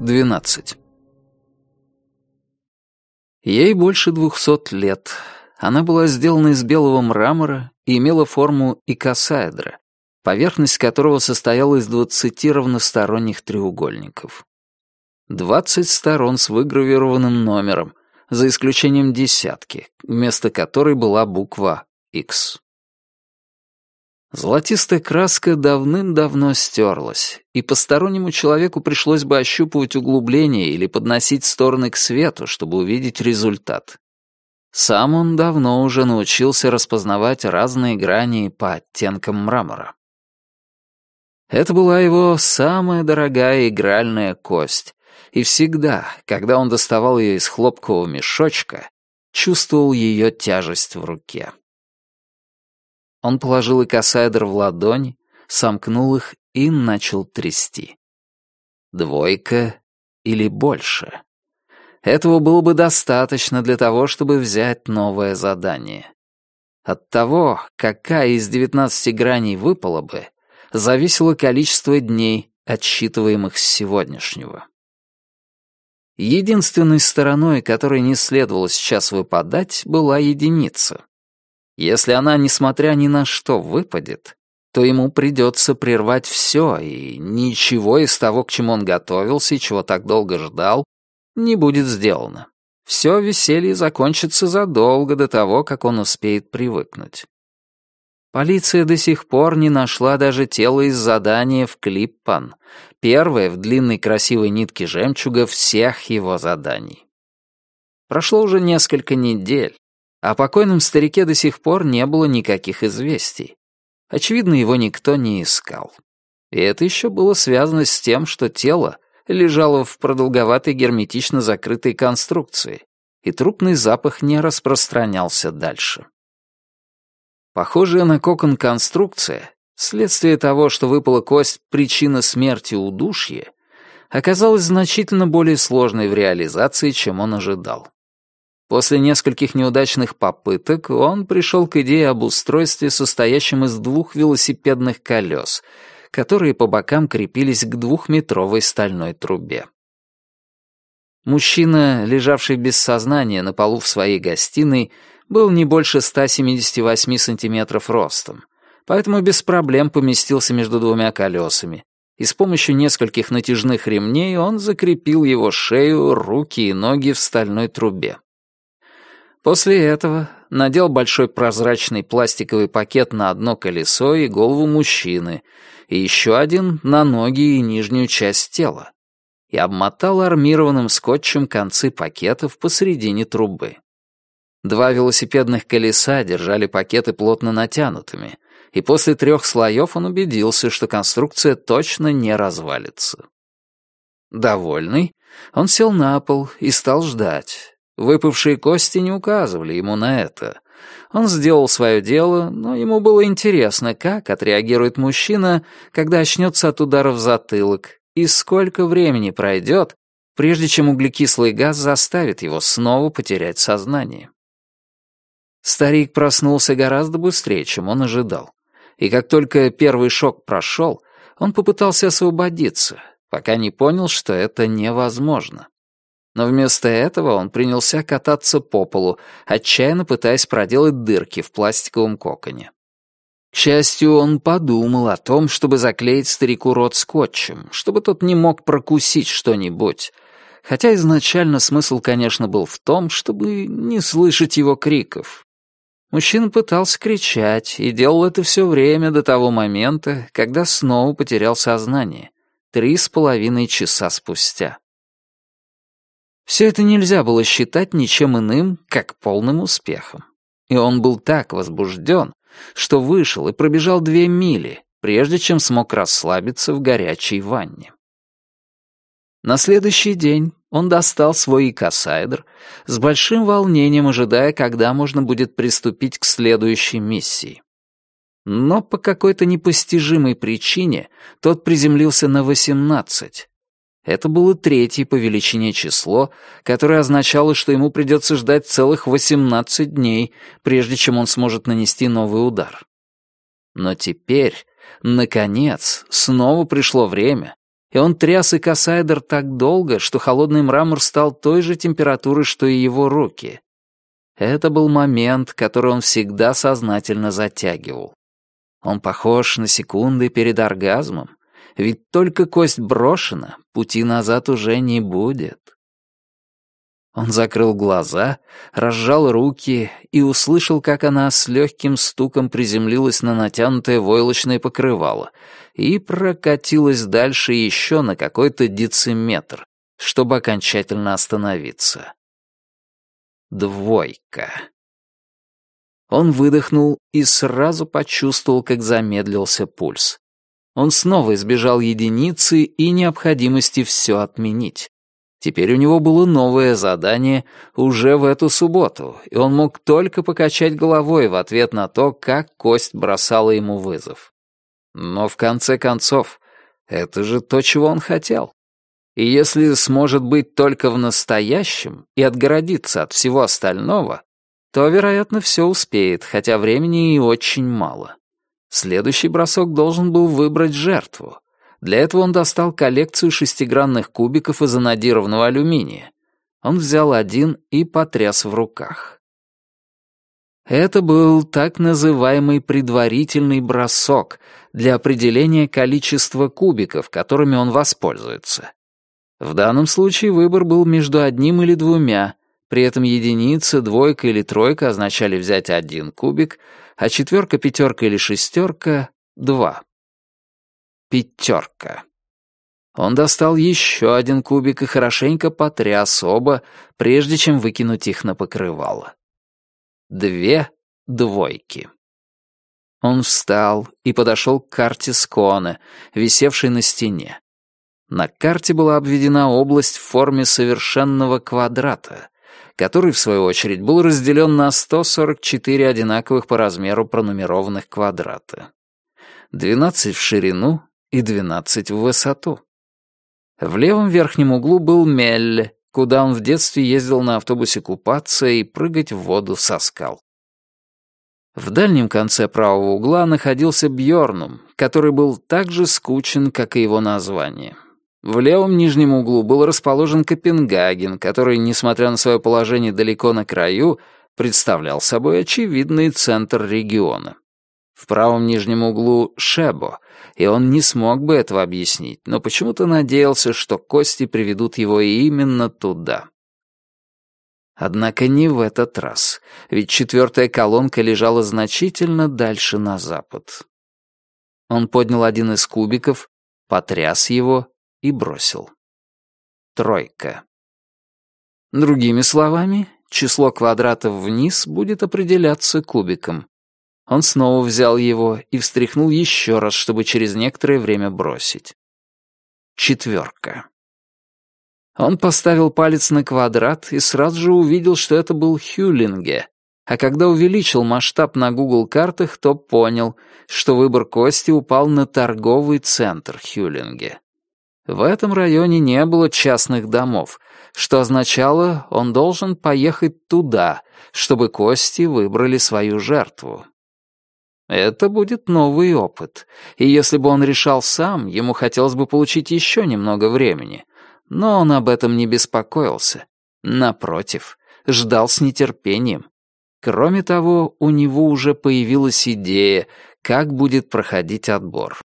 12. Ей больше двухсот лет. Она была сделана из белого мрамора и имела форму икосаэдра, поверхность которого состояла из двадцати равносторонних треугольников. Двадцать сторон с выгравированным номером, за исключением десятки, вместо которой была буква X. Золотистая краска давным-давно стерлась, и постороннему человеку пришлось бы ощупывать углубления или подносить стороны к свету, чтобы увидеть результат. Сам он давно уже научился распознавать разные грани по оттенкам мрамора. Это была его самая дорогая игральная кость, и всегда, когда он доставал ее из хлопкового мешочка, чувствовал ее тяжесть в руке. Он положил икосайдер в ладонь, сомкнул их и начал трясти. Двойка или больше. Этого было бы достаточно для того, чтобы взять новое задание. От того, какая из девятнадцати граней выпала бы, зависело количество дней, отсчитываемых с сегодняшнего. Единственной стороной, которой не следовало сейчас выпадать, была единица. Если она, несмотря ни на что, выпадет, то ему придется прервать все, и ничего из того, к чему он готовился и чего так долго ждал, не будет сделано. Все веселье закончится задолго до того, как он успеет привыкнуть. Полиция до сих пор не нашла даже тело из задания в Клиппан, первое в длинной красивой нитке жемчуга всех его заданий. Прошло уже несколько недель, о покойном старике до сих пор не было никаких известий. Очевидно, его никто не искал. И это еще было связано с тем, что тело лежало в продолговатой герметично закрытой конструкции, и трупный запах не распространялся дальше. Похожая на кокон конструкция, следствие того, что выпала кость причина смерти удушья, оказалась значительно более сложной в реализации, чем он ожидал. После нескольких неудачных попыток он пришел к идее об устройстве, состоящем из двух велосипедных колес, которые по бокам крепились к двухметровой стальной трубе. Мужчина, лежавший без сознания на полу в своей гостиной, был не больше 178 сантиметров ростом, поэтому без проблем поместился между двумя колесами, и с помощью нескольких натяжных ремней он закрепил его шею, руки и ноги в стальной трубе. После этого надел большой прозрачный пластиковый пакет на одно колесо и голову мужчины, и еще один на ноги и нижнюю часть тела, и обмотал армированным скотчем концы пакетов посередине трубы. Два велосипедных колеса держали пакеты плотно натянутыми, и после трех слоев он убедился, что конструкция точно не развалится. Довольный, он сел на пол и стал ждать. Выпавшие кости не указывали ему на это. Он сделал свое дело, но ему было интересно, как отреагирует мужчина, когда очнется от удара в затылок, и сколько времени пройдет, прежде чем углекислый газ заставит его снова потерять сознание. Старик проснулся гораздо быстрее, чем он ожидал. И как только первый шок прошел, он попытался освободиться, пока не понял, что это невозможно но вместо этого он принялся кататься по полу, отчаянно пытаясь проделать дырки в пластиковом коконе. К счастью, он подумал о том, чтобы заклеить старику рот скотчем, чтобы тот не мог прокусить что-нибудь, хотя изначально смысл, конечно, был в том, чтобы не слышать его криков. Мужчина пытался кричать и делал это все время до того момента, когда снова потерял сознание, три с половиной часа спустя. Все это нельзя было считать ничем иным, как полным успехом. И он был так возбужден, что вышел и пробежал две мили, прежде чем смог расслабиться в горячей ванне. На следующий день он достал свой икосайдер, с большим волнением ожидая, когда можно будет приступить к следующей миссии. Но по какой-то непостижимой причине тот приземлился на восемнадцать, это было третье по величине число, которое означало, что ему придется ждать целых 18 дней, прежде чем он сможет нанести новый удар. Но теперь, наконец, снова пришло время, и он тряс и кассайдер так долго, что холодный мрамор стал той же температуры, что и его руки. Это был момент, который он всегда сознательно затягивал. Он похож на секунды перед оргазмом, ведь только кость брошена, пути назад уже не будет. Он закрыл глаза, разжал руки и услышал, как она с легким стуком приземлилась на натянутое войлочное покрывало и прокатилась дальше еще на какой-то дециметр, чтобы окончательно остановиться. Двойка. Он выдохнул и сразу почувствовал, как замедлился пульс. Он снова избежал единицы и необходимости все отменить. Теперь у него было новое задание уже в эту субботу, и он мог только покачать головой в ответ на то, как кость бросала ему вызов. Но в конце концов, это же то, чего он хотел. И если сможет быть только в настоящем и отгородиться от всего остального, то, вероятно, все успеет, хотя времени и очень мало. Следующий бросок должен был выбрать жертву. Для этого он достал коллекцию шестигранных кубиков из анодированного алюминия. Он взял один и потряс в руках. Это был так называемый предварительный бросок для определения количества кубиков, которыми он воспользуется. В данном случае выбор был между одним или двумя, при этом единица, двойка или тройка означали взять один кубик, а четверка, пятерка или шестерка — два. Пятерка. Он достал еще один кубик и хорошенько потряс оба, прежде чем выкинуть их на покрывало. Две двойки. Он встал и подошел к карте Сконе, висевшей на стене. На карте была обведена область в форме совершенного квадрата, который, в свою очередь, был разделен на 144 одинаковых по размеру пронумерованных квадрата. 12 в ширину и двенадцать в высоту. В левом верхнем углу был Мелле, куда он в детстве ездил на автобусе купаться и прыгать в воду со скал. В дальнем конце правого угла находился Бьорнум, который был так же скучен, как и его название. В левом нижнем углу был расположен Копенгаген, который, несмотря на свое положение далеко на краю, представлял собой очевидный центр региона. В правом нижнем углу — Шебо, и он не смог бы этого объяснить, но почему-то надеялся, что кости приведут его именно туда. Однако не в этот раз, ведь четвертая колонка лежала значительно дальше на запад. Он поднял один из кубиков, потряс его и бросил. Тройка. Другими словами, число квадратов вниз будет определяться кубиком. Он снова взял его и встряхнул еще раз, чтобы через некоторое время бросить. Четверка. Он поставил палец на квадрат и сразу же увидел, что это был Хюлинге, а когда увеличил масштаб на Google картах, то понял, что выбор кости упал на торговый центр Хюлинге. В этом районе не было частных домов, что означало, он должен поехать туда, чтобы кости выбрали свою жертву. Это будет новый опыт, и если бы он решал сам, ему хотелось бы получить еще немного времени. Но он об этом не беспокоился. Напротив, ждал с нетерпением. Кроме того, у него уже появилась идея, как будет проходить отбор.